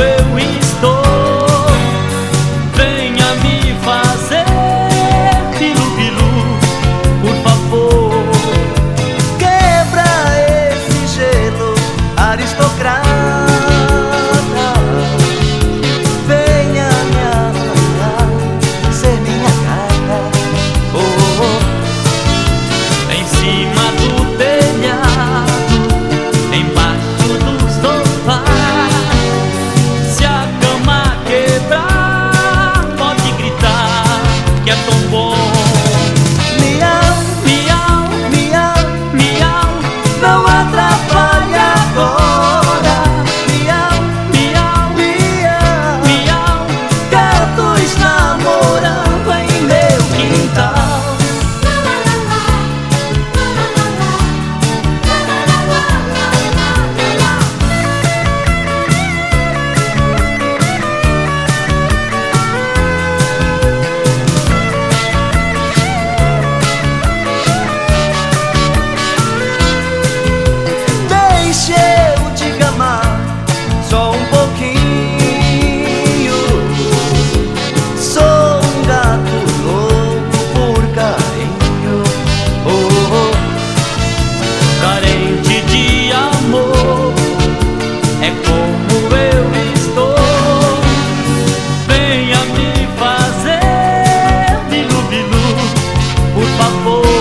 eu estou. Venha me fazer pilu-pilu, por favor. Quebra esse gelo aristocrata. Por favor.